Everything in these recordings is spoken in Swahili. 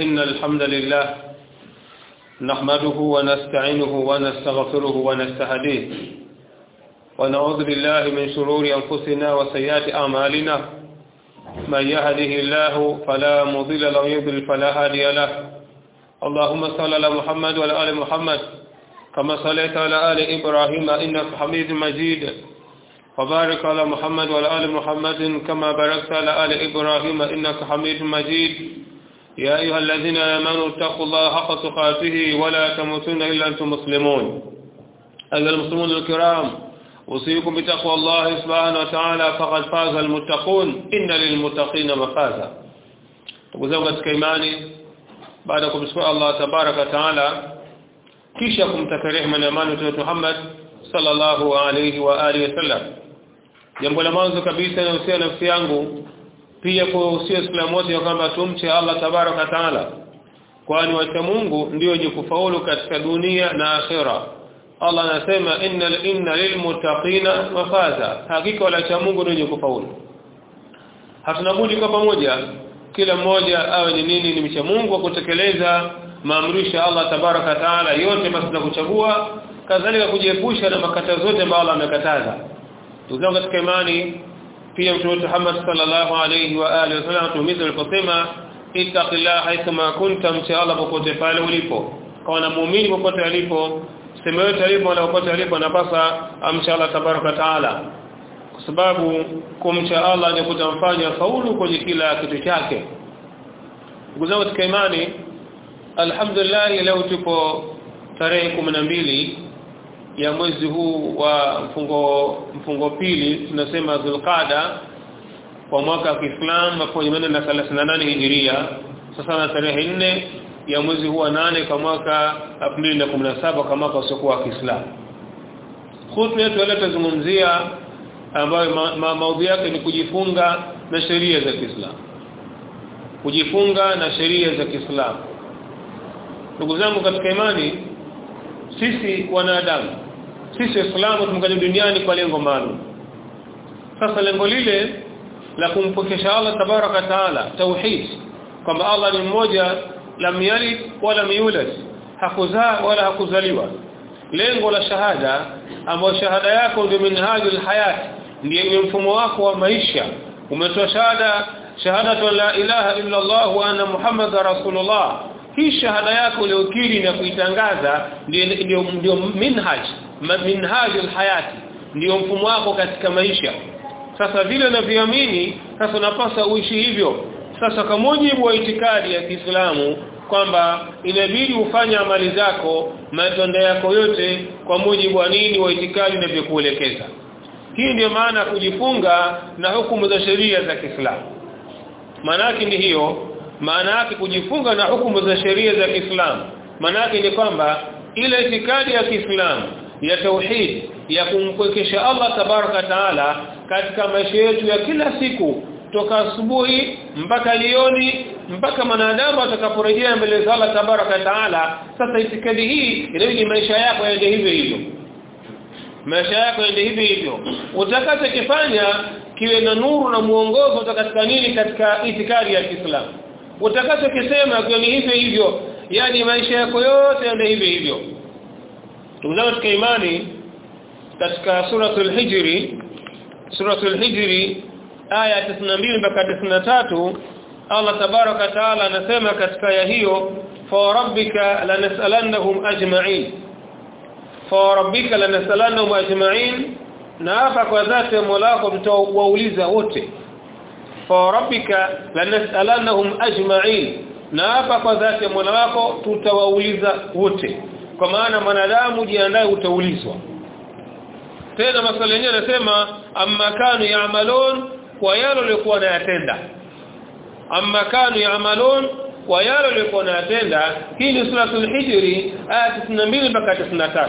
إن الحمد لله نحمده ونستعينه ونستغفره ونستهديه. ونعوذ بالله من شرور أنفسنا وسيئات أعمالنا. من يهده الله فلا مضل له يضلل فلا هادي له. اللهم صل على محمد وعلى آل محمد كما صليت على آل إبراهيم إنك حميد مجيد. وبارك على محمد وعلى آل محمد كما باركت على آل إبراهيم إنك حميد مجيد. يا أيها الذين آمنوا اتقوا الله حق تقاته ولا تموتن إلا أنتم مسلمون. أيها المسلمون الكرام أوصيكم بتقوى الله سبحانه وتعالى فقد فاز المتقون. إن للمتقين مفازا. وزوجة كيماني بعدكم بسم الله تبارك وتعالى. كيشكم تكريح من أمان محمد صلى الله عليه وآله وسلم. يقول لما أنزو كبيرتنا وسيا نفسي أنجو pia kwa usio Islamu wote kwamba tumche Allah tabaraka taala kwani wacha Mungu ndio wenye kufaulu katika dunia na akhera. Allah anasema innal inna lilmuttaqina mafaza. Hakika wala cha Mungu ndio wenye kufaulu. Hatuna budi kwa pamoja kila mmoja awe ni nini ni mcha Mungu wa kutekeleza maamrisho ya Allah tabaraka taala yote basi na kuchagua kadhalika kujiepusha na makatazo yote ambayo Allah amekataza. Tuzao katika imani pia mtume Muhammad sallallahu alayhi wa alihi wasallam tumizo aliposema ittaqillaha haithama kunta mcha Allah popote pale ulipo. Kwa na muumini popote alipo sema yote alipo na popote alipo anapasa amcha Allah tabaraka taala. Kwa sababu kumcha Allah ni kutamfanya faulu kwenye kila kitu chake. Ndugu zangu katika imani alhamdulillah leo tupo tarehe mbili ya mwezi huu wa mfungo mfungo pili tunasema Zulqada kwa mwaka wa Kiislamu na 1438 Hijiria. Sasa na tarehe nne ya mwezi huu wa nane kwa mwaka 2017 kwa mwaka usiokuwa wa Kiislamu. Khutba yetu leo tazungumzia ambayo ma, ma, yake ni kujifunga na sheria za Kiislamu. Kujifunga na sheria za Kiislamu. Ndugu zangu katika imani sisi wanadamu sisi waislamu tumekuja duniani kwa lengo maalum. Sasa lengo lile la kumpokesha Allah tabaraka taala tauhid kwamba Allah ni mmoja lam yalid wala yulad hakuzaa wala hakuzaliwa. Lengo la shahada ambayo shahada yako ndio minhajul hayat ndio mfumo wako wa maisha. Umetoa shahada shahadatu la ilaha illa Allah wa anna muhammadar rasulullah. Hii shahada yako uliokiri na kuitangaza ndio ndio minhaj minhajul hayati ndio mfumo wako katika maisha. Sasa vile unavyoamini sasa unapaswa uishi hivyo. Sasa kwa mujibu wa itikadi ya Kiislamu kwamba inabidi ufanye amali zako matendo yako yote kwa mujibu wa nini wa itikadi inavyokuelekeza. Hii ndio maana kujifunga na hukumu za sheria za Kiislamu. Maana yake ni hiyo maana yake kujifunga na hukumu za sheria za Kiislamu maana yake ni kwamba ile itikadi ya Kiislamu ya tauhid ya kumkwekesha Allah tabaraka taala katika maisha yetu ya kila siku toka asubuhi mpaka jioni mpaka mwanadamu atakaporejea mbele za Allah tabaraka taala. Sasa itikadi hii inabidi maisha yako yaende hivyo hivyo. Maisha yako yaende hivyo hivyo. Utakachokifanya kiwe na nuru na muongozo katika nini? Katika itikadi ya Kiislamu. Utakachokisema kiwe ni hivyo hivyo. Yani maisha yako yote yaende hivyo hivyo tunao katika imani katika suratul hijri. Suratul hijri aya 92 mpaka 93 Allah tabaraka taala anasema katika aya hiyo fa rabbika lanas'alannahum ajma'in. Fa rabbika lanas'alannahum ajma'in na kwa dhati Mola wako tutawauliza wote. Fa rabbika lanas'alannahum ajma'in na kwa dhati Mola wako tutawauliza wote kwa maana mwanadamu jiandae utaulizwa tena maswali yenyewe anasema amma kanu ya'malun kwa yale waliokuwa wanayatenda. Amma kanu ya'malun kwa yale waliokuwa wanayatenda. Hii ni suratul hijri aya 92 mpaka 93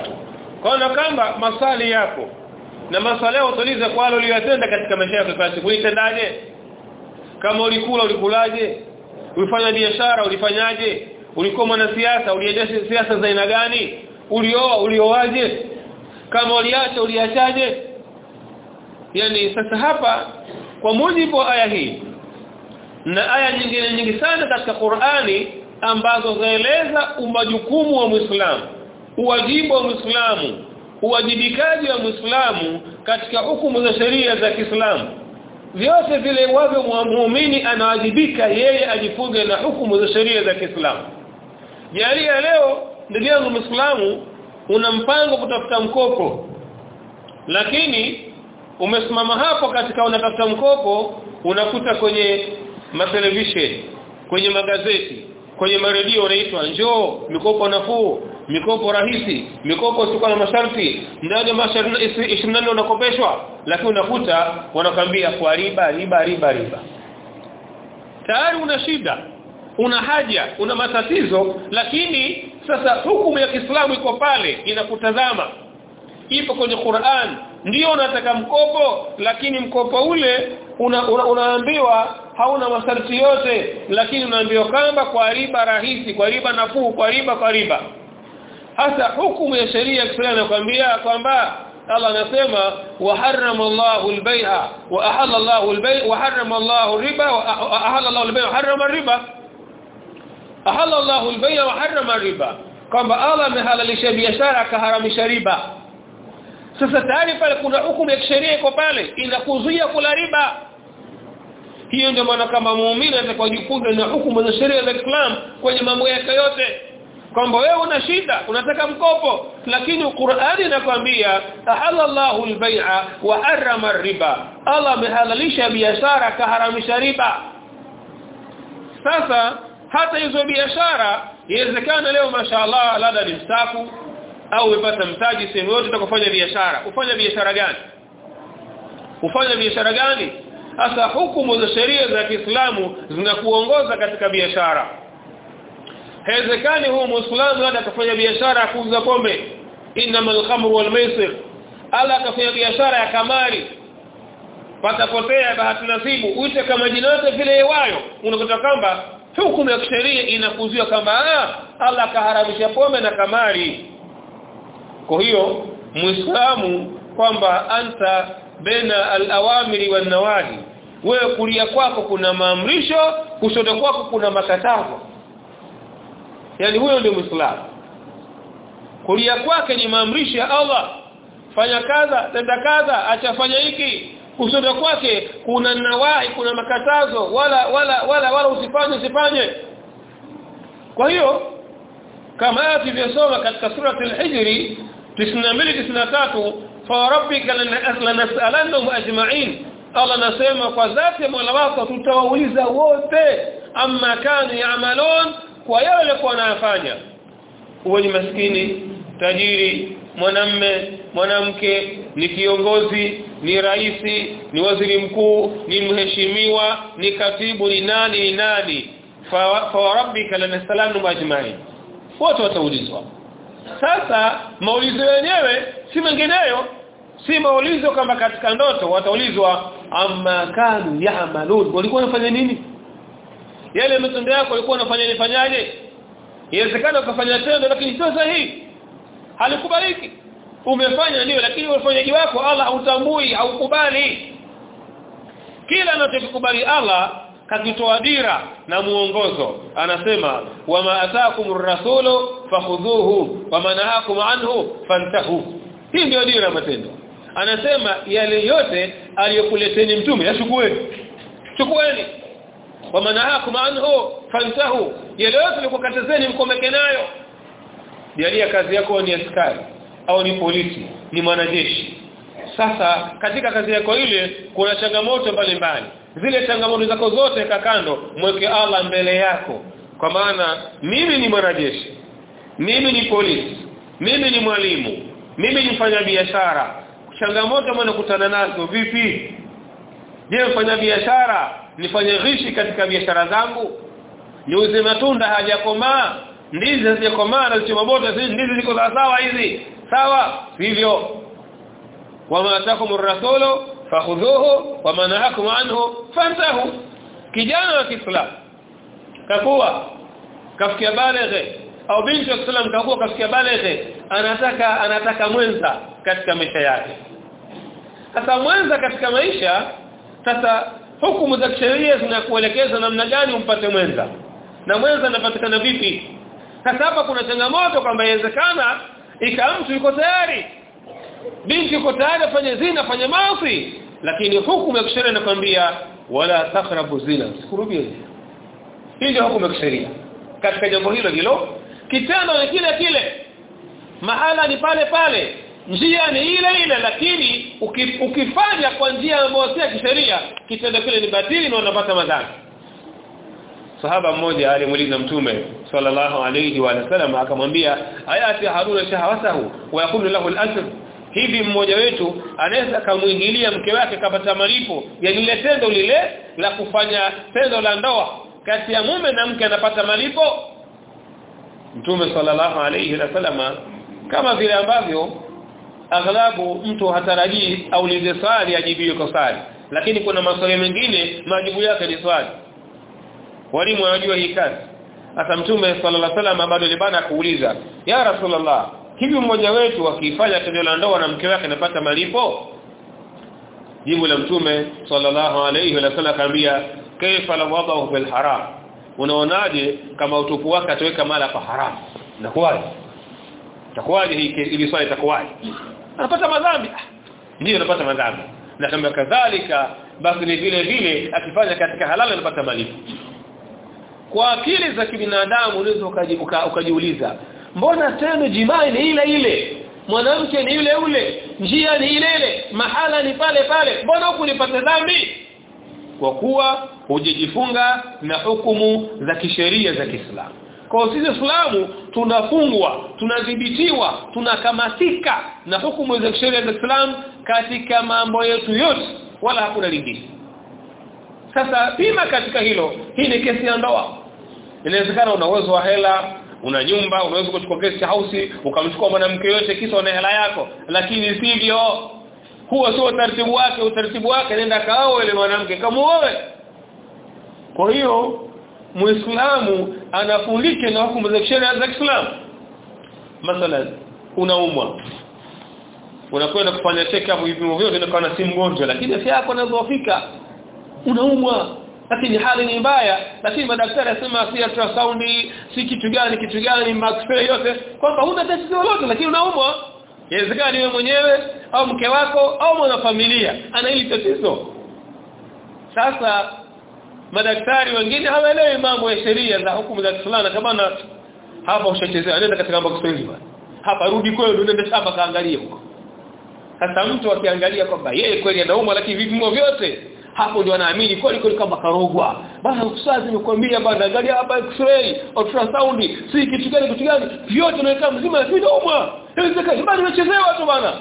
kwa kwamba maswali yako na maswali yao utauliza kwa yale waliyotenda katika maisha yako siku. Ulitendaje? Kama ulikula ulikulaje? Ulifanya biashara ulifanyaje ulikuwa mwanasiasa uliendesha siasa za aina gani? Ulioa ulioaje? Kama uliacha uliachaje? Yani sasa hapa kwa mujibu wa aya hii na aya nyingine nyingi sana katika Qur'ani ambazo zaeleza umajukumu wa Muislamu uwajibu wa Muislamu uwajibikaji wa Muislamu katika hukumu za sheria za Kiislamu vyote vile wavyo muumini anawajibika yeye ajifunze na hukumu za sheria za Kiislamu jalia leo ndugu yangu Muislamu una mpango kutafuta mkopo. Lakini umesimama hapo katika unatafuta mkopo unakuta kwenye matelevision kwenye magazeti kwenye maredio unaitwa njoo mikopo nafuu mikopo rahisi mikopo isiyo na masharti. Ya masharti 24 unakopeshwa lakini unakuta wanakwambia kwa riba riba riba riba. Tayari una shida una haja una matatizo lakini sasa hukumu ya Kiislamu iko pale inakutazama. Ipo kwenye Qur'an ndio unataka mkopo lakini mkopo ule una, una, unaambiwa hauna masharti yote lakini unaambiwa kwamba kwa riba rahisi kwa riba nafuu kwa riba kwa riba. Hasa hukumu ya sheria ya Kiislamu inakwambia kwamba Allah anasema wa harrama Allahu al-bay'a wa ahalla Allahu al-bay' wa harrama Allahu riba wa ahalla Allahu al-bay' wa harrama riba ahalla Allahu al-bay'a wa harrama riba kwamba Allah amehalalisha biashara akaharamisha riba. Sasa tayari pale kuna hukumu ya kisheria iko pale inakuzuia kula riba. Hiyo ndio maana kama muumini atakayojifunza na hukumu za sheria za Islam kwenye mambo yake yote. Kwamba wewe una shida unataka mkopo lakini Qur'ani inakwambia ahalallahu al-bai'a wa harrama riba Allah amehalalisha biashara kaharamisha riba. Sasa hata hizo biashara inawezekana leo mashaallah labda ni mstaafu au umepata mtaji sehemu yote utakofanya biashara. Ufanya biashara gani? Ufanya biashara gani? Hasa hukumu za sheria za Kiislamu zinakuongoza katika biashara. Haiwezekani huu muislamu labda atafanya biashara ya kuuza pombe. Innamal khamru wal maisir. Ala akafanya biashara ya kamari. Patapotea bahati nasibu. Uite kama jina yote vile iwayo. Unakuta kwamba hukumu ya kisheria inakuzuia kwamba Allah kaharamisha pombe na kamari. Kwa hiyo muislamu kwamba anta baina al-awamiri wan nawahi wewe kulia kwako kuna maamrisho kushoto kwako kuna makatazo yani huyo ndio muislamu. Kulia kwake ni maamrisho ya Allah. Fanya kadha tenda kadha acha fanya hiki kushoto kwake kuna nawahi kuna makatazo wala wala wala wala usifanye usifanye. Kwa hiyo kama tulivyosoma katika sura al-hijri 92 93 fa rabbika lanas'alannahum ajma'in Allah nasema kwa dhati ya wako tutawauliza wote amma kanu ya'malun kwa yale walikuwa wanayafanya. Uwe ni maskini tajiri mwanamme mwanamke ni kiongozi ni rais ni waziri mkuu ni mheshimiwa ni katibu ni nani ni nani. Fa, fa rabbika lanasalamu majmain wote wataulizwa. Sasa maulizo yenyewe si mengineyo. Si maulizo kama katika ndoto wataulizwa amma kanu ya'malun. Walikuwa wanafanya nini? Yale matendo yako walikuwa wanafanya nifanyaje inawezekana ukafanya tendo lakini sio sahihi. Halikubaliki umefanya ndio lakini ufanyaji wako Allah hautambui haukubali. Kila anachokubali Allah kakitoa dira na muongozo anasema wama ataakumur rasulu fakhudhuhu wama nahakum anhu fantahu. Hii ndio dira matendo. Anasema yale yote aliyokuleteni mtume yachukueni chukueni. Wama nahakum anhu fantahu. Yale yote alikokatazeni mkomeke nayo. Jalia kazi yako ni askari au ni polisi ni mwanajeshi. Sasa katika kazi yako ile kuna changamoto mbalimbali. Zile changamoto zako zote kakando mweke Allah mbele yako. Kwa maana mimi ni mwanajeshi mimi ni polisi mimi ni mwalimu mimi ni mfanyabiashara. Changamoto ambazo nakutana nazo vipi? Je mfanyabiashara nifanye rishi katika biashara zangu? Niuze matunda hajakomaa ndizi hazijakomaa na zichomoto ndizi ziko sawa hizi sawa? Hivyo. Wama atakumur rasulu fakhudhuhu wama nahakum anhu fantahu. Kijana wa Kiislamu kakuwa kafikia baleghe. Au binti wa Kiislamu kakuwa kafikia baleghe. Anataka anataka mwenza katika maisha yake. Sasa mwenza katika maisha sasa hukumu za kisheria zinakuelekeza namna gani umpate mwenza? Na mwenza anapatikana vipi? Sasa hapa kuna changamoto kwamba inawezekana ikawa mtu yuko tayari? Binti yuko tayari afanye zina afanye maasi? Lakini hukumu ya kisheria inakwambia wala takrabu zina sikurubie zina. Hii ndio hukumu ya kisheria. Katika jambo hilo hilo kitendo ni kile kile. Mahala ni pale pale. Njia ni ile ile lakini ukifanya kwa njia ambayo si ya kisheria kitendo kile ni batili na unapata madhara. Sahaba mmoja alimuuliza mtume sallallahu alayhi wa sallam akamwambia ayati haruna shahawatahu wa yakunu lahu al-ajr hivi mmoja wetu anaweza kumuingilia mke wake kapata malipo ya lile tendo lile la kufanya tendo la ndoa kati ya mume na mke anapata malipo? Mtume sallallahu alayhi wa sallam kama vile ambavyo aghlabu mtu hatarajii aulize swali ajibiwe kwa swali. Lakini kuna maswali mengine majibu yake ni swali. Walimu wanajua hii kazi hata mtume sallallahu alaihi wasallam bado libana kuuliza ya rasulullah hivi mmoja wetu akifanya tendo la ndoa na mke wake anapata malipo? Jibu la mtume sallallahu alaihi wasallam akamwambia kaifa la wadahu fil haram? Unaonaje kama utupu wake ataweka mala pa haram? Inakuwaje itakuwaje hii ili swali itakuwaje? Anapata madhambi. Ndio anapata madhambi. Na kama kadhalika basi ni vile vile akifanya katika halali anapata malipo kwa akili za kibinadamu unaweza ukajiuliza mbona tendo jimai ni ile ile? Mwanamke ni yule ule njia ni ile ile? Mahala ni pale pale? Mbona huku nipate dhambi? Kwa kuwa hujijifunga na hukumu za kisheria za Kiislamu. Kwa sisi Waislamu tunafungwa tunadhibitiwa tunakamatika na hukumu za kisheria za Kiislamu katika mambo yetu yote wala hakuna lingine sasa pima katika hilo. Hii ni kesi ya ndoa. Inawezekana una uwezo wa hela una nyumba unaweza kuchukua kesi ya house ukamchukua mwanamke yote kisa una hela yako. Lakini sivyo. Huo sio utaratibu wake. Utaratibu wake nenda kaoe ile mwanamke kamuoe kwa hiyo muislamu anafundike na hukumu za sheria za Kiislamu. Mathalan unaumwa. Unakwenda kufanya check up vipimo vyote na kana si lakini afya yako inazofika unaumwa lakini hali ni mbaya. Lakini madaktari asema si ultrasound si kitu gani kitu gani maxray yote kwamba huna tatizo lolote lakini unaumwa. Inawezekana wewe mwenyewe au mke wako au mwanafamilia ana hili tatizo. Sasa madaktari wengine hawaelewi mambo ya sheria za hukumu za Kiislamu kama hapa ushachezea nenda katika mambo Kiswahili hapa rudi kwenu nenda shamba kaangalie huko. Sasa mtu akiangalia kwamba yeye kweli anaumwa lakini vipimo vyote hapo ndio anaamini kweli kweli kama karogwa. Bana ukusazi nikwambia bana angalia hapa x-ray ultrasound si kitu gani kitu gani? Vyote unaweka mzima lakini anaumwa inawezekana bana nimechezewa tu bana.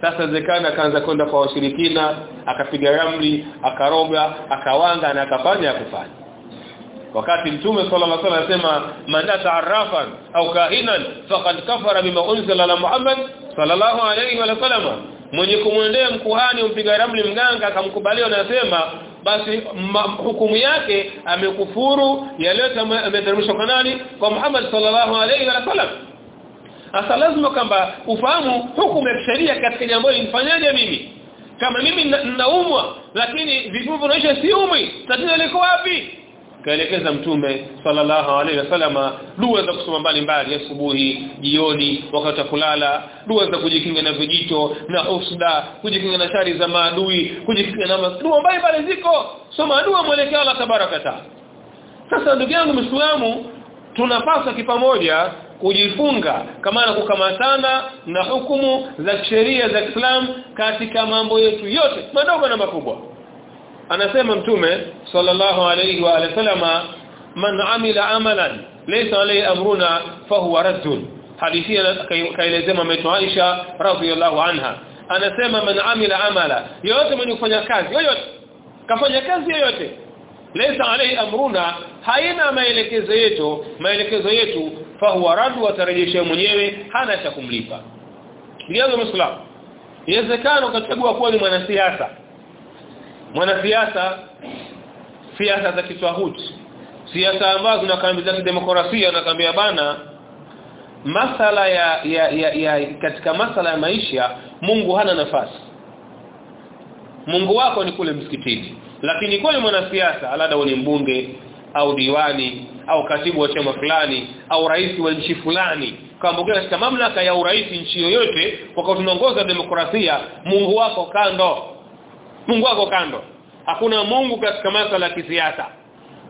Sasa zekana akaanza kwenda kwa washirikina akapiga ramli akaroga akawanga na akafanya akufanya wakati mtume sallallahu alaihi anasema man ta'arrafan au kahinan faqad kafara bima unzila ala Muhammad sallallahu alaihi wa sallam mwenye kumwendea mkuhani umpiga ramli mganga akamkubalia anasema basi hukumu yake amekufuru yaleta ameteremshwa kwa nani kwa Muhammad sallallahu alaihi wa sallam. Asa lazima kwamba ufahamu hukumu ya sheria katika jambo hili nifanyaje mimi? Kama mimi ninaumwa lakini vivuvu naisha siumwi. Tatizo liko wapi kaelekeza mtume sallallahu alaihi wasallama dua za kusoma mbali mbali asubuhi jioni wakati kulala dua za kujikinga na vijito na usda kujikinga na shari za maadui kujikinga na dua mbali mbali ziko. Soma dua mwelekeo Allah tabaraka sasa ndugu yangu Muislamu tunapaswa kipamoja kujifunga kama na kukamatana na hukumu za sheria za Islam katika mambo yetu yote madogo na makubwa. Anasema mtume sallallahu alayhi wa alihi man amila amalan laysa alayhi amruna fahuwa raddun. Hadithi kaelezea mama Aisha radhiyallahu anha. Anasema man amila amala yote mwenye kufanya kazi yoyote kafanya kazi yoyote laysa alayhi amruna haina maelekezo yetu maelekezo yetu fahuwa raddu atarejesha mwenyewe hana cha kumlipa. Ndio muislamu inawezekana ukachagua kuwa ni mwanasiasa. Mwanasiasa siasa za kitwahuti siasa ambazo zinakambiza demokrasia nakwambia bana masala ya, ya, ya, ya katika masala ya maisha Mungu hana nafasi. Mungu wako ni kule msikitini. Lakini kwa mwanasiasa alada ni mbunge au diwani au katibu wa chama fulani au rais wa nchi fulani kama katika mamlaka ya urais nchi yoyote kwa kuwa tunaongoza demokrasia Mungu wako kando. Mungu wako kando hakuna Mungu katika masala ya kisiasa.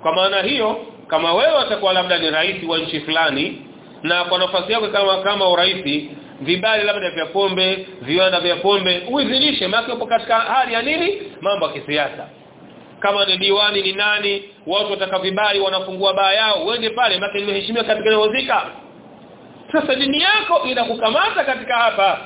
Kwa maana hiyo kama wewe utakuwa labda ni rais wa nchi fulani na kwa nafasi yako kama kama urais vibali labda vya pombe viwanda vya pombe uidhinishe maana upo katika hali ya nini? Mambo ya kisiasa. Kama ni diwani ni nani watu wataka vibali wanafungua baa yao uende pale maana nimeheshimiwa katika inahozika sasa dini yako inakukamata katika hapa.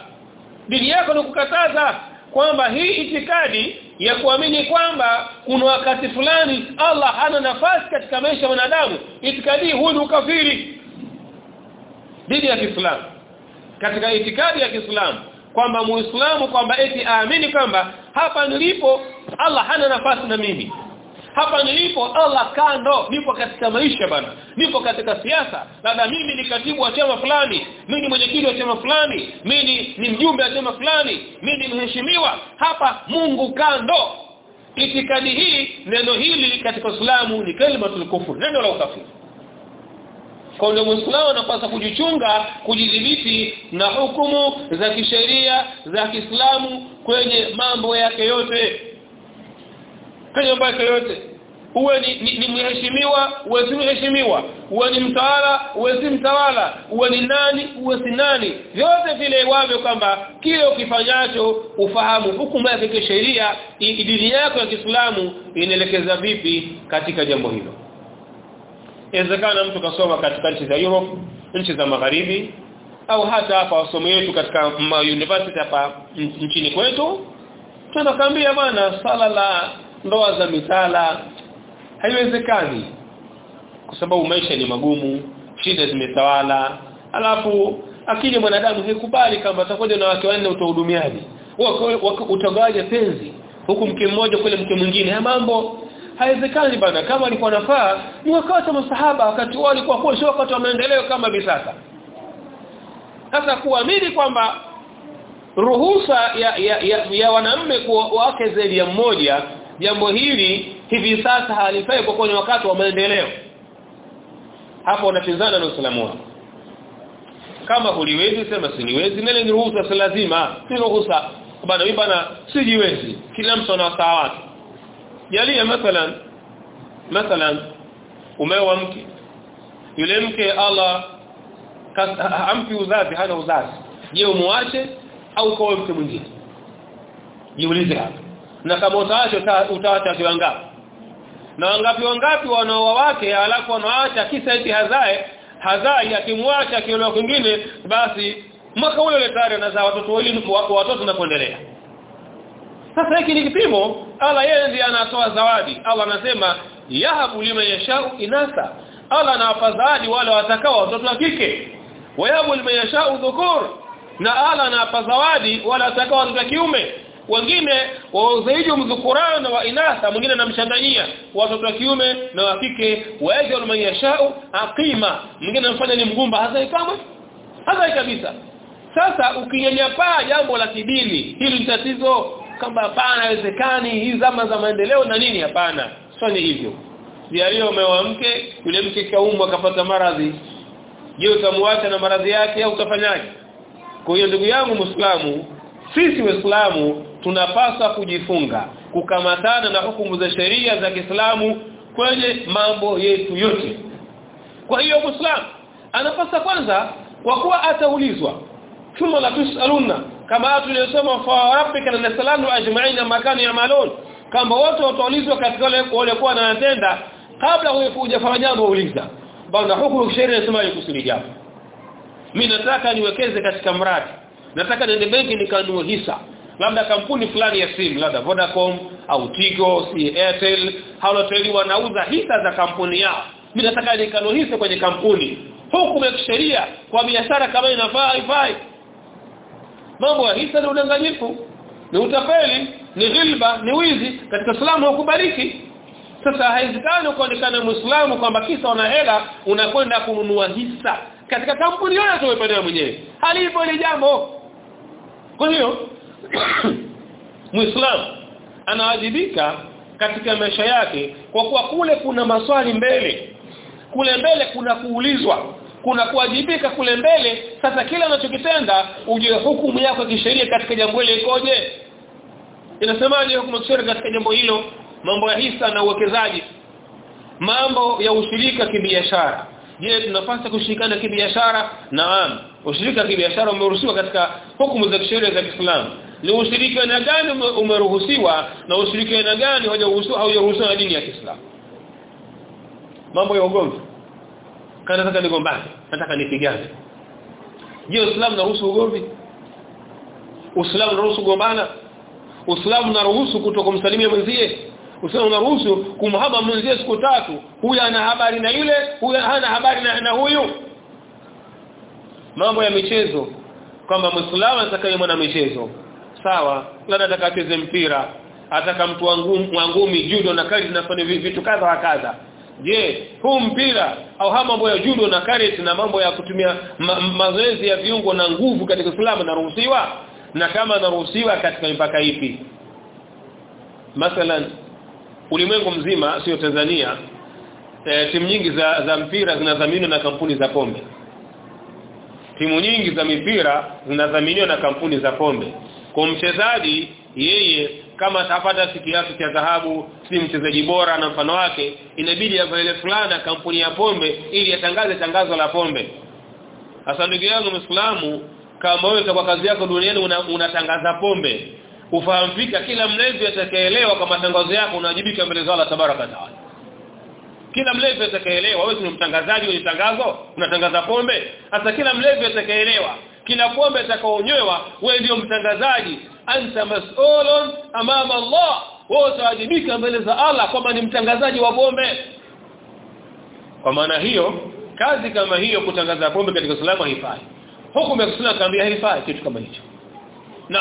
Dini yako inakukataza kwamba hii itikadi ya kuamini kwamba kuna wakati fulani Allah hana nafasi katika maisha ya wanadamu itikadi huu ni ukafiri dini ya Kiislamu. Katika itikadi ya Kiislamu kwamba muislamu kwamba eti aamini kwamba hapa nilipo Allah hana nafasi na mimi hapa nilipo Allah kando. Nipo katika maisha bana. Nipo katika siasa. Labda mimi ni katibu wa chama fulani. Mimi ni mwenyekiti wa chama fulani. Mimi ni mjumbe wa chama fulani. Mimi ni mheshimiwa. Hapa Mungu kando. Itikadi hii neno hili katika Uislamu ni kalimatul kufur. Neno la ukafiri. Kwa ndio muislamu anapaswa kujichunga kujidhibiti na hukumu za kisheria za Kiislamu kwenye mambo yake yote kwenye mambo yote uwe ni, ni, ni mheshimiwa uwe si mheshimiwa uwe ni mtawala uwe si mtawala uwe ni nani uwe si nani. Vyote vile iwavyo kwamba kile ukifanyacho ufahamu hukumu yake kisheria dini yako ya Kiislamu inaelekeza vipi katika jambo hilo. Inawezekana mtu kasoma katika nchi za Europe nchi za magharibi au hata hapa wasomo wetu katika university hapa nchini kwetu tunakwambia bwana sala la ndoa za mitala haiwezekani. Kwa sababu maisha ni magumu shida zimetawala alafu akili mwanadamu haikubali kama atakuja na wake wanne utahudumiaje utagawaje penzi? Huku mke mmoja kule mke mwingine ya mambo haiwezekani bana. Kama alikuwa nafaa ni wakati wa masahaba wakati wao walikuwa kwa sio wakati wa maendeleo kama hivi sasa. Sasa kuamini kwamba ruhusa ya ya, ya, ya wanaume kuwa wake zaidi ya mmoja jambo hili hivi sasa halifai kwa kwenye wakati wa maendeleo. Hapo unapinzana na uislamu wako kama huliwezi sema siniwezi nile ni ruhusa si lazima. Si ruhusa. Bana mimi bana sijiwezi. Kila mtu ana wasaa wake. Jalia mathalan mathalan umeoa mke. Yule mke Allah hampi uzazi hana uzazi. Je umuache au kwa mke mwingine? Jiulize hapa na kama utaacha utaacha kiwangapi? Na wangapi wangapi wanaoa wake alafu wanaacha kisa eti hazae hazai akimwacha akiolewa kwingine basi mwaka ule ule tayari anazaa watoto wawili watoto na kuendelea. Sasa hiki ni kipimo. Allah yeye ndiye anatoa zawadi. Allah anasema yahabu liman yashau inasa. Allah anawapa zawadi wale watakao watoto wa kike. Wayabu liman yashau dhukur. Na Allah anawapa zawadi wale watakao watoto wa kiume wengine wauzaiji mdhukurana wa inasa mwingine anamchanganyia watoto wa kiume na wa kike waeje man aqima. Mwingine anafanya ni mgumba hasa kama hasa kabisa. Sasa ukinyanyapaa jambo la kidini hili ni tatizo. Kama hapana haiwezekani hii zama za maendeleo na nini? Hapana. Fanye hivyo. Jalia umeoa mke yule mke kaumwa akapata maradhi. Je utamwacha na maradhi yake au utafanyaje? Kwa hiyo ndugu yangu muislamu sisi waislamu tunapaswa kujifunga kukamatana na hukumu za sheria za Kiislamu kwenye mambo yetu yote. Kwa hiyo muislamu anapaswa kwanza kwa kuwa ataulizwa thumma la tusaluna kama tuliyosema fa rabbika lanasalanu ajma'in makani yamalun kama wote wataulizwa katika wale waliokuwa wanatenda kabla hujafanya jambo uliza bwana hukumu sheria inasema ikusudi jambo? Mimi nataka niwekeze katika mradi nataka niende benki nikanunue hisa labda kampuni fulani ya simu labda Vodacom au Tigo si Airtel. Halotel wanauza hisa za kampuni yao. Mimi nataka nikanunue hisa kwenye kampuni. Hukumu ya kwa biashara kama inafaa ifai. mambo ya hisa ni udanganyifu ni utapeli ni ghilba ni wizi. Katika Uislamu hukubaliki. Sasa haiwezekani kuonekana muislamu kwamba kisa una hela unakwenda kununua hisa. Katika kampuni yoyote wewe mwenyewe. Halipo ile jambo. Kwa hiyo muislamu anawajibika katika maisha yake kwa kuwa kule kuna maswali mbele. Kule mbele kuna kuulizwa kuna kuwajibika kule mbele. Sasa kila unachokitenda ujue hukumu yako kisheria katika jambo hilo ikoje? Inasemaje hukumu kisheria katika jambo hilo? Mambo ya hisa na uwekezaji. Mambo ya ushirika kibiashara. Je tunapaswa kushirikana kibiashara? Naam ushirika kibiashara umeruhusiwa katika hukumu za kisheria za Kiislamu ni ushirikiano gani umeruhusiwa na ushirikiano gani haujaruhusiwa na dini ya Kiislamu? Mambo ya ugomvi. Kana nataka nigombane nataka nipigane. Je Uislamu unaruhusu ugomvi? Uislamu unaruhusu kugombana? Uislamu unaruhusu kutokumsalimia mwenzie? Uislamu unaruhusu kumhaba mwenzie siku tatu? Huyu ana habari na yule huyu hana habari na, na huyu? Mambo ya michezo. Kwamba Muislamu atakaye mwana michezo sawa labda atakacheze mpira ataka mtu wa ngumi judo na kari nafanya vitu kadha wa kadha. Je huu mpira au haya mambo ya judo na karate na mambo ya kutumia ma mazoezi ya viungo na nguvu katika Uislamu naruhusiwa na kama naruhusiwa katika mipaka ipi? Mathalan ulimwengu mzima sio Tanzania e, timu nyingi za za mpira zinadhaminiwa na kampuni za pombe. Timu nyingi za mipira zinadhaminiwa na kampuni za pombe kwa mchezaji yeye kama atapata siku yake cha dhahabu si mchezaji bora na mfano wake inabidi availe fulana kampuni ya pombe ili atangaze tangazo la pombe. Hasa ndugu yangu Muislamu kama wewe kwa kazi yako duniani unatangaza una pombe ufahamika kila mlevi atakayeelewa kwa matangazo yako unawajibika mbele za Allah tabaraka taala. Kila mlevi atakayeelewa wewe ni mtangazaji wa tangazo unatangaza pombe. Hasa kila mlevi atakayeelewa kila pombe atakaonywewa wewe ndio mtangazaji. Anta mas'ulun amama Allah. Wewe utawajibika mbele za Allah kwamba ni mtangazaji wa pombe. Kwa maana hiyo kazi kama hiyo kutangaza pombe katika salama haifai. Hukumu ya sunna kaambia haifai kitu kama hicho. Na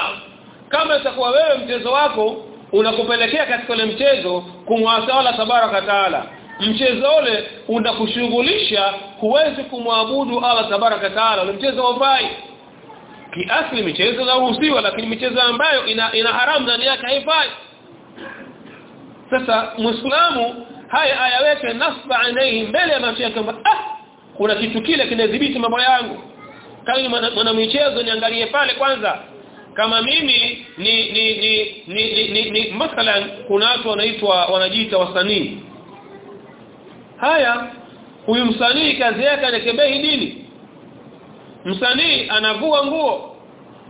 kama itakuwa wewe mchezo wako unakupelekea katika ile mchezo kumwasa Allah tabaraka taala mchezo ule unakushughulisha huwezi kumwabudu Allah tabaraka taala. Ule mchezo haufai kiasli michezo inaruhusiwa lakini michezo ambayo ina, ina haramu ndani yake haifai. Sasa muislamu haya ayaweke nasba alayhi mbele ya macho yake kwamba ah kuna kitu kile kinadhibiti mambo yangu. Kama mwana michezo niangalie pale kwanza. Kama mimi ni ni ni ni, ni, ni, ni mathalan kuna watu wanaitwa wanajiita wasanii. Haya huyu msanii kazi yake anakebehi dini msanii anavua nguo.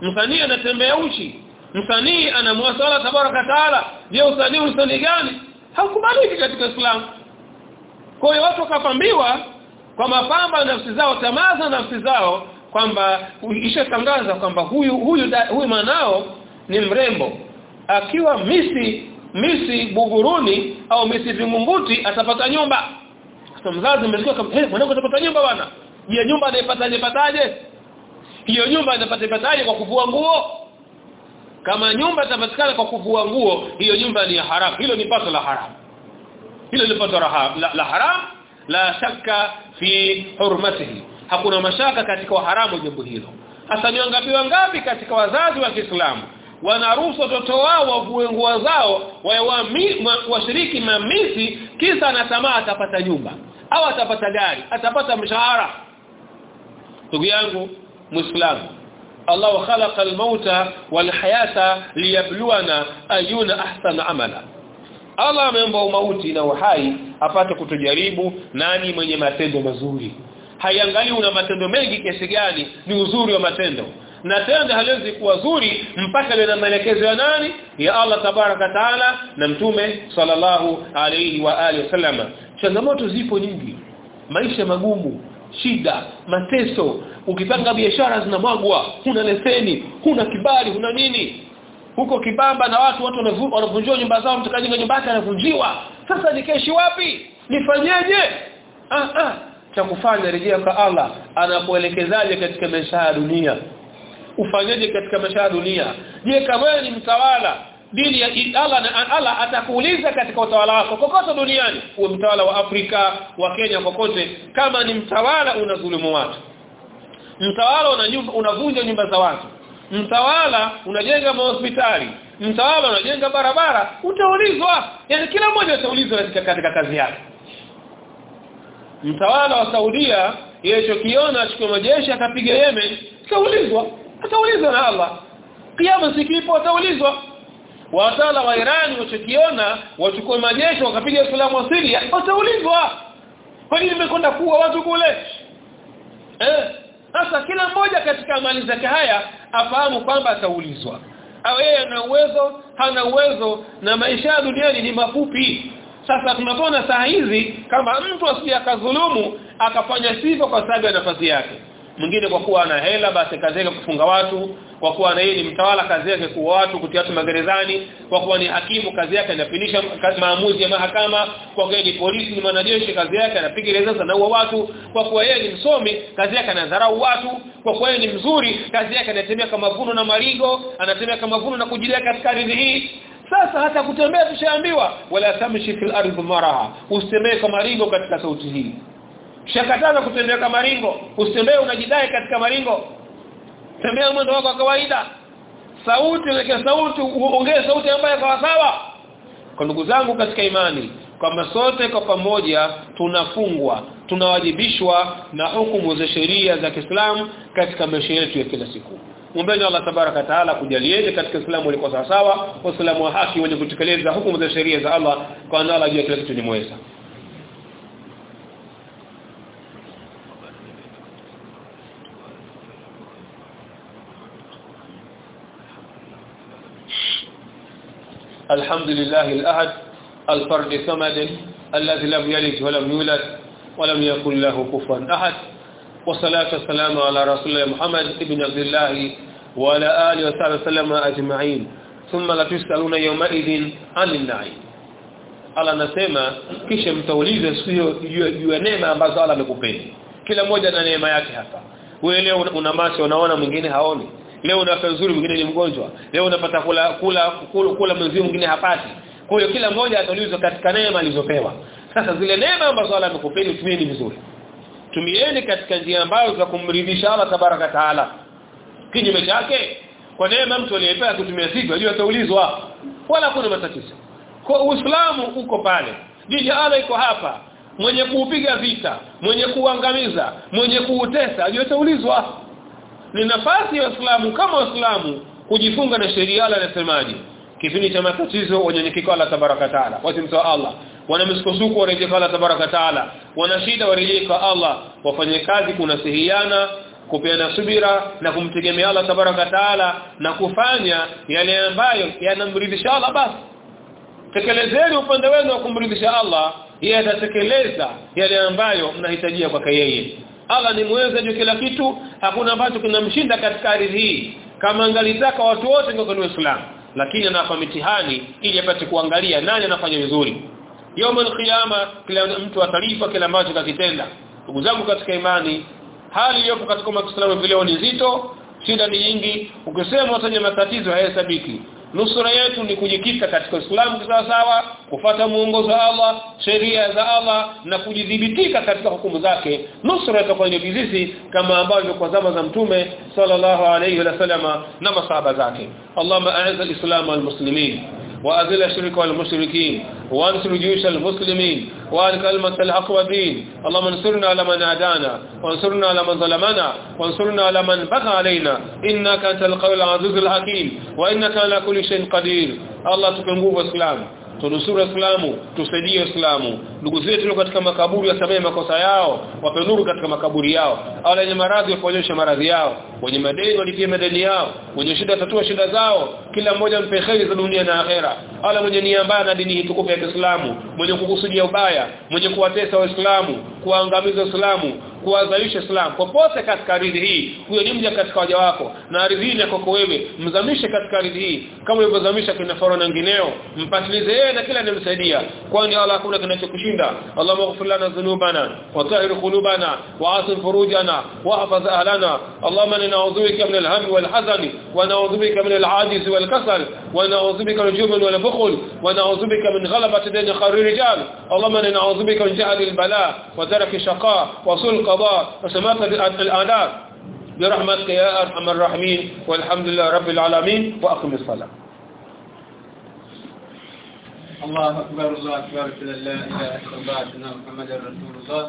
Msanii anatembea uchi. Msanii anamwasala tabaraka taala. Je usanii usanii gani? Hakubaliki katika islamu. Kwa hiyo watu wakapambiwa kwa mapamba nafsi zao tamaza nafsi zao kwamba ishatangaza kwamba huyu huyu da, huyu manao ni mrembo. Akiwa misi misi buguruni au misi vingunguti atapata nyumba. Sasa mzazi mmesikia kama hey, mwanangu atapata nyumba bwana je nyumba anaipataje pataje? Hiyo nyumba inapata pataje kwa kuvua nguo? Kama nyumba itapatikana kwa kuvua nguo hiyo nyumba ni haram. hilo ni pato la haram. Hilo ni pato la, la haram. La shaka fi hurmatihi. Hakuna mashaka katika haramu jambo hilo. Hasa ni wangapi wangapi katika wazazi wa Kiislamu wanaruhusu watoto wao wavue nguo zao washiriki mamisi kisa na tamaa atapata nyumba au atapata gari atapata mshahara ndugu yangu muislamu Allah khalaqa al-mauta wal-hayata liyabluwana ayuna ahsana amala. Allah ameumba mauti na uhai apate kutujaribu nani mwenye matendo mazuri. Haiangalii una matendo mengi kiasi gani ni uzuri wa matendo. Na tendo haliwezi kuwa zuri mpaka lina maelekezo ya nani? Ya Allah tabaraka taala na mtume sallallahu alayhi wa alihi wasallam changamoto zipo nyingi. Maisha magumu shida mateso. Ukipanga biashara zinamwagwa huna leseni huna kibali huna nini. Huko kibamba na watu watu wanavunjwa nyumba zao mtakajenga nyumba yake anavunjiwa. Sasa nikaishi wapi? Nifanyeje? Ah ah cha kufanya rejea kwa Allah. Anapoelekezaje katika maisha ya dunia? Ufanyeje katika maisha ya dunia? Je kama wewe ni mtawala dini ya Allah Allah atakuuliza katika utawala wako kokote duniani uwe mtawala wa Afrika wa Kenya kokote kama ni mtawala unadhulumu watu. Mtawala una unavunja nyumba za watu. Mtawala unajenga mahospitali. Mtawala unajenga barabara. Utaulizwa. Yani kila mmoja ataulizwa katika, katika kazi yake. Mtawala wa Saudia yeye achukue majeshi akapiga Yemen ataulizwa. Ataulizwa na Allah. Kiyama sikipo ataulizwa watawala wa Irani wachokiona wachukue majeshi wakapiga Islamu wa Syria wataulizwa. Kwa nini nimekwenda kuwa watu kule? Eh? Sasa kila mmoja katika amali zake haya afahamu kwamba ataulizwa. Au yeye ana uwezo hana uwezo na maisha ya duniani ni mafupi. Sasa tunapoona saa hizi kama mtu asije akadhulumu akafanya sivyo kwa sababu ya nafasi yake mwingine kwa kuwa ana hela basi kazi yake kufunga watu kwa kuwa na yeye ni mtawala kazi yake kuwa watu kutia watu magerezani kwa kuwa ni hakimu kazi yake inafinisha maamuzi ya mahakama kwa kuwa ni polisi ni mwanajeshi kazi yake anapiga risasi na watu kwa kuwa yeye ni msomi kazi yake anadharau watu kwa kuwa yeye ni mzuri kazi yake anatembea kama vuno na marigo anatembea kama vuno na kujilia katika ardhi hii. Sasa hata kutembea tushaambiwa wala tamshi fil ardhi maraha usitembee kama ringo katika sauti hii shakataza kutembea kama ringo usitembee unajidai katika maringo. Tembea mwendo wako wa kawaida. Sauti weke sauti uongee sauti ambayo kwa sawa. Kwa ndugu zangu katika imani kwamba sote kwa pamoja tunafungwa tunawajibishwa na hukumu za sheria za Kiislamu katika maisha yetu ya kila siku. Mwombeni Allah tabaraka taala kujalieni katika Uislamu ulikuwa sawa sawa, Uislamu wa haki wenye kutekeleza hukumu za sheria za Allah kwa Allah juu kila kitu ni mweza. الحمد لله الأحد الفرد الصمد الذي لم يلد ولم يولد ولم يكن له كفوا أحد. والصلاة والسلام على رسول الله محمد ابن عبد الله وعلى آله وصحبه وسلم أجمعين. ثم لا تسألون يومئذ عن النعيم. Allah anasema kisha mtaulize siku ya neema ambazo Allah amekupeni kila mmoja na neema yake hapa. Wewe leo una macho unaona mwingine haoni. Leo una nzuri mwingine ni mgonjwa. Leo unapata kula kula kula, kula mzimu mwingine hapati. Kwa hiyo kila mmoja ataulizwa katika neema alizopewa. Sasa zile neema ambazo Allah amekupeni tumieni vizuri. Tumieni katika njia ambayo za kumridhisha Allah tabaraka taala. Kinyume chake kwa neema mtu aliyepewa kutumia sivyo ajua ataulizwa. Wala kuna matatizo. Kwa Uislamu uko pale. Dini Allah iko hapa. Mwenye kuupiga vita mwenye kuangamiza mwenye kuutesa ajua ataulizwa ni nafasi ya Waislamu kama Waislamu kujifunga na sheria Allah anasemaje? Kipindi cha matatizo wanyenyekea kwa Allah tabaraka taala. Wasimtoa Allah. Wana misukosuko warejea kwa Allah tabaraka taala. Wana shida warejea kwa Allah. Wafanye kazi kunasihiana kupeana subira na kumtegemea Allah tabaraka taala na kufanya yale ambayo yanamridhisha Allah basi. Tekelezeni upande wenu wa kumridhisha Allah yeye atatekeleza yale ambayo mnahitajia kwake yeye Allah ni mweza juu kila kitu hakuna ambacho kinamshinda katika ardhi hii. Kama angalitaka watu wote ngoko ni Uislamu lakini anafa mitihani ili apate kuangalia nani anafanya vizuri. Yaumul qiyama kila mtu atalipa kila ambacho kakitenda. Ndugu zangu katika imani hali iliyopo katika Uislamu vileo ni nzito shida ni nyingi. Ukisema utaje matatizo hayahesabiki nusura yetu ni kujikita katika Uislamu sawa sawa kufata muongozo wa Allah sheria za Allah na kujidhibitika katika hukumu zake. Nusura itakuwa ni kama ambavyo kwa zama za mtume sallallahu alayhi wa sallama na masahaba zake. Allahumma a'izz al-islam wal muslimin وأذل الشرك والمشركين وانصر جيوش المسلمين وأن كلمة والدين اللهم انصرنا على من عادانا وانصرنا على من ظلمنا وانصرنا على من بغى علينا. إنك أنت القوي العزيز الحكيم وإنك على كل شيء قدير. الله تكنغوف الإسلام. Tunusuru islamu tusaidie islamu. Ndugu zetu katika makaburi wasamehe makosa yao wape nuru katika makaburi yao. Au wenye maradhi waponyeshe maradhi yao. Wenye madeni walipie madeni yao. Wenye shida tatua shida zao. Kila mmoja mpe za dunia na akhera. Ala mwenye nia mbaya na dini tukufu ya Kiislamu. Mwenye kukusudia ubaya mwenye kuwatesa waislamu kuangamiza Uislamu kuwazalisha Islam popote katika ardhi hii huyo ni mja katika waja wako na ardhi hii kwako wewe mzamishe katika ardhi hii kama ulivyozamisha kina Farao na wengineo mpatilize yeye na kila anayemsaidia kwani Allah hakuna kinachokushinda Allahumma ighfir lana dhunubana wa tahhir qulubana wa asim furujana wa hafaz ahlana Allahumma na'udhu bika min al-hammi wal hazani wa na'udhu bika min al-'ajiz wal kasal wa na'udhu bika min al-jubn wal bukhl wa na'udhu bika min ghalabati dayn kharir rijal Allahumma na'udhu bika min jahli al-bala wa tarki shaqa wa sulq القضاء وسمحت بالآداب برحمتك يا أرحم الراحمين والحمد لله رب العالمين وأقم الصلاة. الله أكبر الله أكبر لا إله إلا الله محمد رسول الله.